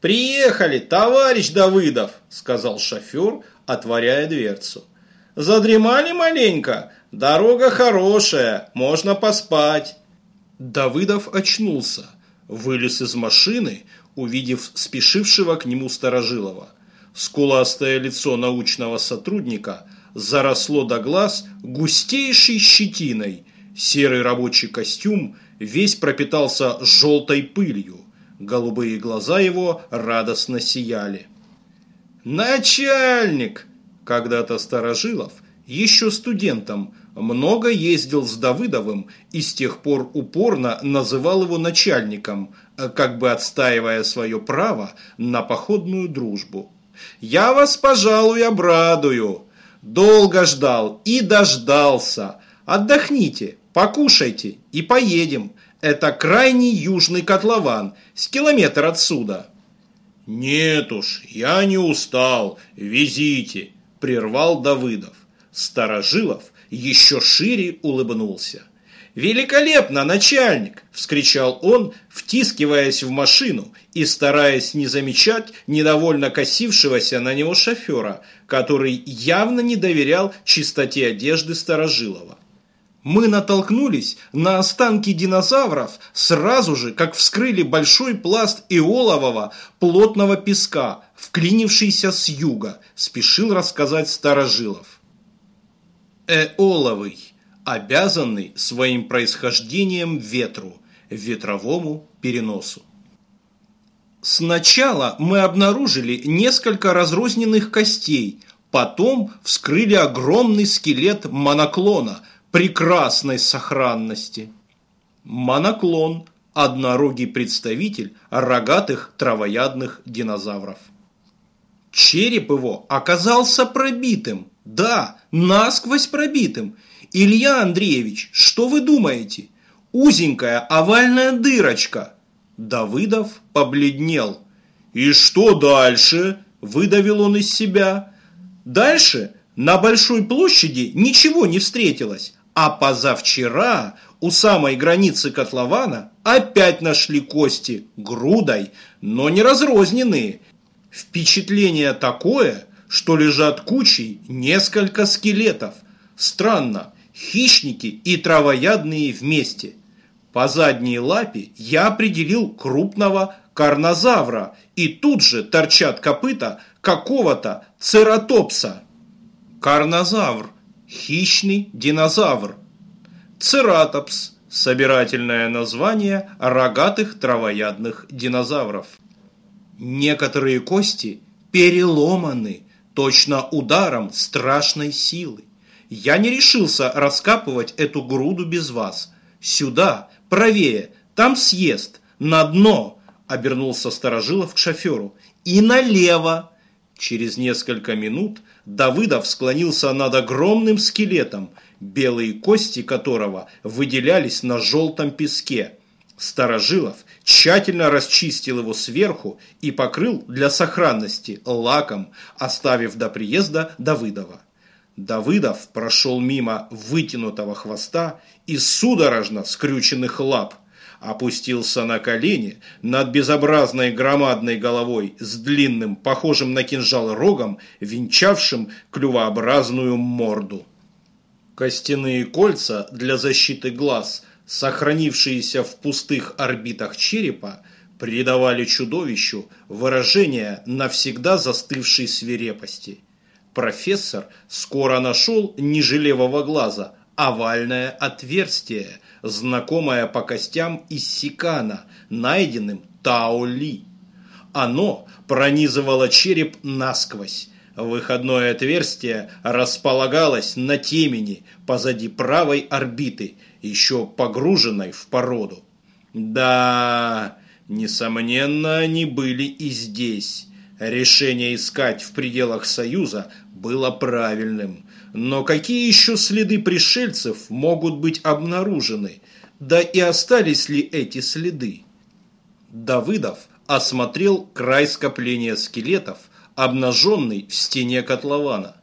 «Приехали, товарищ Давыдов!» – сказал шофер, отворяя дверцу. «Задремали маленько? Дорога хорошая, можно поспать». Давыдов очнулся, вылез из машины, увидев спешившего к нему Старожилова. Скуластое лицо научного сотрудника заросло до глаз густейшей щетиной. Серый рабочий костюм весь пропитался желтой пылью. Голубые глаза его радостно сияли. «Начальник!» Когда-то Старожилов, еще студентом, много ездил с Давыдовым и с тех пор упорно называл его начальником, как бы отстаивая свое право на походную дружбу. «Я вас, пожалуй, обрадую. Долго ждал и дождался. Отдохните, покушайте и поедем. Это крайний южный котлован, с километр отсюда». «Нет уж, я не устал, везите», – прервал Давыдов. Старожилов еще шире улыбнулся. «Великолепно, начальник!» – вскричал он, втискиваясь в машину и стараясь не замечать недовольно косившегося на него шофера, который явно не доверял чистоте одежды Старожилова. Мы натолкнулись на останки динозавров сразу же, как вскрыли большой пласт иолового плотного песка, вклинившийся с юга, спешил рассказать Старожилов. Эоловый, обязанный своим происхождением ветру, ветровому переносу. Сначала мы обнаружили несколько разрозненных костей, потом вскрыли огромный скелет моноклона – прекрасной сохранности. Моноклон – однорогий представитель рогатых травоядных динозавров. Череп его оказался пробитым, да, насквозь пробитым. Илья Андреевич, что вы думаете? Узенькая овальная дырочка. Давыдов побледнел. «И что дальше?» – выдавил он из себя. «Дальше на большой площади ничего не встретилось, а позавчера у самой границы котлована опять нашли кости грудой, но не разрозненные. Впечатление такое, что лежат кучей несколько скелетов. Странно, хищники и травоядные вместе. По задней лапе я определил крупного карнозавра, и тут же торчат копыта какого-то цератопса. Карнозавр – хищный динозавр. Цератопс – собирательное название рогатых травоядных динозавров. Некоторые кости переломаны, точно ударом страшной силы. Я не решился раскапывать эту груду без вас. Сюда, правее, там съезд, на дно, обернулся Старожилов к шоферу, и налево. Через несколько минут Давыдов склонился над огромным скелетом, белые кости которого выделялись на желтом песке. Старожилов тщательно расчистил его сверху и покрыл для сохранности лаком, оставив до приезда Давыдова. Давыдов прошел мимо вытянутого хвоста и судорожно скрюченных лап – опустился на колени над безобразной громадной головой с длинным, похожим на кинжал рогом, венчавшим клювообразную морду. Костяные кольца для защиты глаз, сохранившиеся в пустых орбитах черепа, придавали чудовищу выражение навсегда застывшей свирепости. Профессор скоро нашел ниже левого глаза овальное отверстие – знакомое по костям из Сикана, найденным Таоли. Оно пронизывало череп насквозь. Выходное отверстие располагалось на темени позади правой орбиты, еще погруженной в породу. Да, несомненно, они были и здесь. Решение искать в пределах Союза было правильным. Но какие еще следы пришельцев могут быть обнаружены? Да и остались ли эти следы? Давыдов осмотрел край скопления скелетов, обнаженный в стене котлована.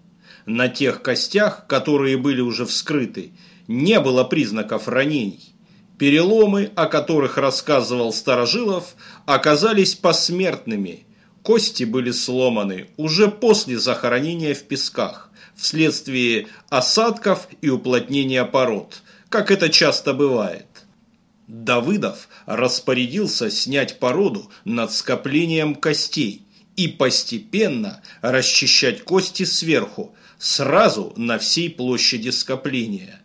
На тех костях, которые были уже вскрыты, не было признаков ранений. Переломы, о которых рассказывал Старожилов, оказались посмертными – Кости были сломаны уже после захоронения в песках, вследствие осадков и уплотнения пород, как это часто бывает. Давыдов распорядился снять породу над скоплением костей и постепенно расчищать кости сверху, сразу на всей площади скопления.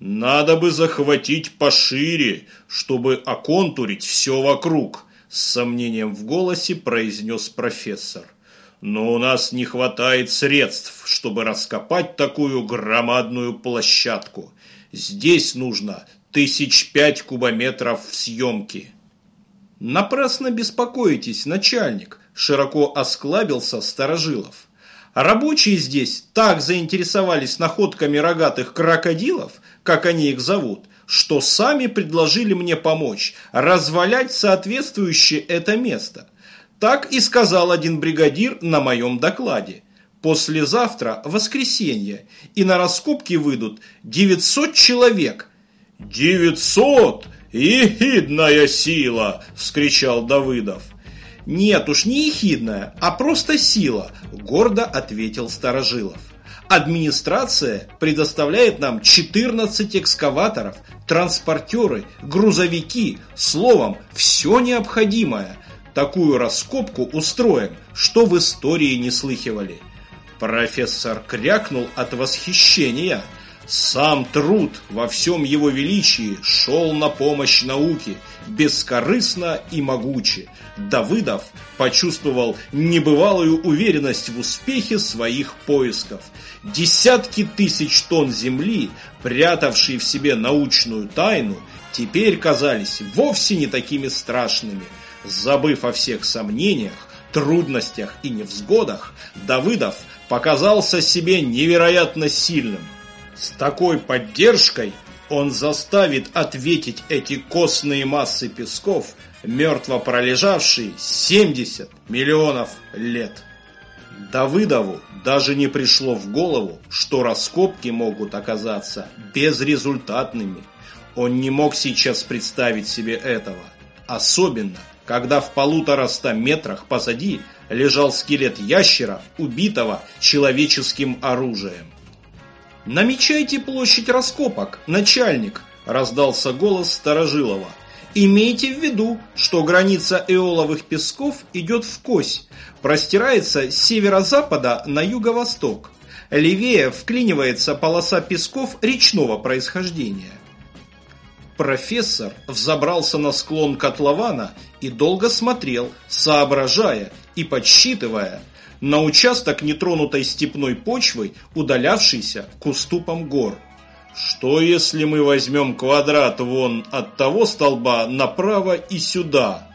«Надо бы захватить пошире, чтобы оконтурить все вокруг», с сомнением в голосе произнес профессор. «Но у нас не хватает средств, чтобы раскопать такую громадную площадку. Здесь нужно тысяч пять кубометров в съемке». «Напрасно беспокоитесь, начальник», – широко осклабился Старожилов. Рабочие здесь так заинтересовались находками рогатых крокодилов, как они их зовут, что сами предложили мне помочь развалять соответствующее это место. Так и сказал один бригадир на моем докладе. Послезавтра воскресенье, и на раскопки выйдут 900 человек. «Девятьсот! Ехидная сила!» – вскричал Давыдов. «Нет уж, не ехидная, а просто сила», – гордо ответил Старожилов. Администрация предоставляет нам 14 экскаваторов, транспортеры, грузовики, словом, все необходимое. Такую раскопку устроим, что в истории не слыхивали. Профессор крякнул от восхищения – сам труд во всем его величии шел на помощь науке, бескорыстно и могуче. Давыдов почувствовал небывалую уверенность в успехе своих поисков. Десятки тысяч тонн земли, прятавшие в себе научную тайну, теперь казались вовсе не такими страшными. Забыв о всех сомнениях, трудностях и невзгодах, Давыдов показался себе невероятно сильным – с такой поддержкой он заставит ответить эти костные массы песков, мертво пролежавшие 70 миллионов лет. Давыдову даже не пришло в голову, что раскопки могут оказаться безрезультатными. Он не мог сейчас представить себе этого. Особенно, когда в полутораста метрах позади лежал скелет ящера, убитого человеческим оружием. «Намечайте площадь раскопок, начальник!» – раздался голос Старожилова. «Имейте в виду, что граница эоловых песков идет в кось, простирается с северо-запада на юго-восток. Левее вклинивается полоса песков речного происхождения». Профессор взобрался на склон котлована и долго смотрел, соображая и подсчитывая – на участок нетронутой степной почвой, удалявшийся к уступам гор. Что если мы возьмем квадрат вон от того столба направо и сюда?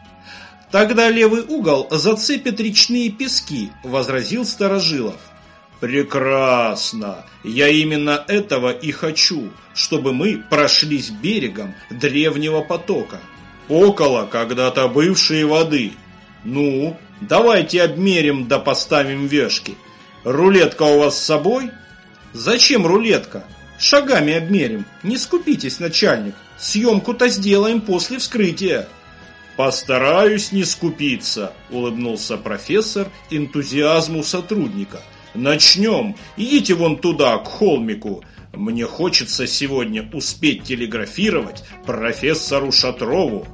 Тогда левый угол зацепит речные пески, возразил Старожилов. Прекрасно! Я именно этого и хочу, чтобы мы прошлись берегом древнего потока. Около когда-то бывшей воды. Ну, Давайте обмерим да поставим вешки. Рулетка у вас с собой? Зачем рулетка? Шагами обмерим. Не скупитесь, начальник. Съемку-то сделаем после вскрытия. Постараюсь не скупиться, улыбнулся профессор энтузиазму сотрудника. Начнем. Идите вон туда, к холмику. Мне хочется сегодня успеть телеграфировать профессору Шатрову.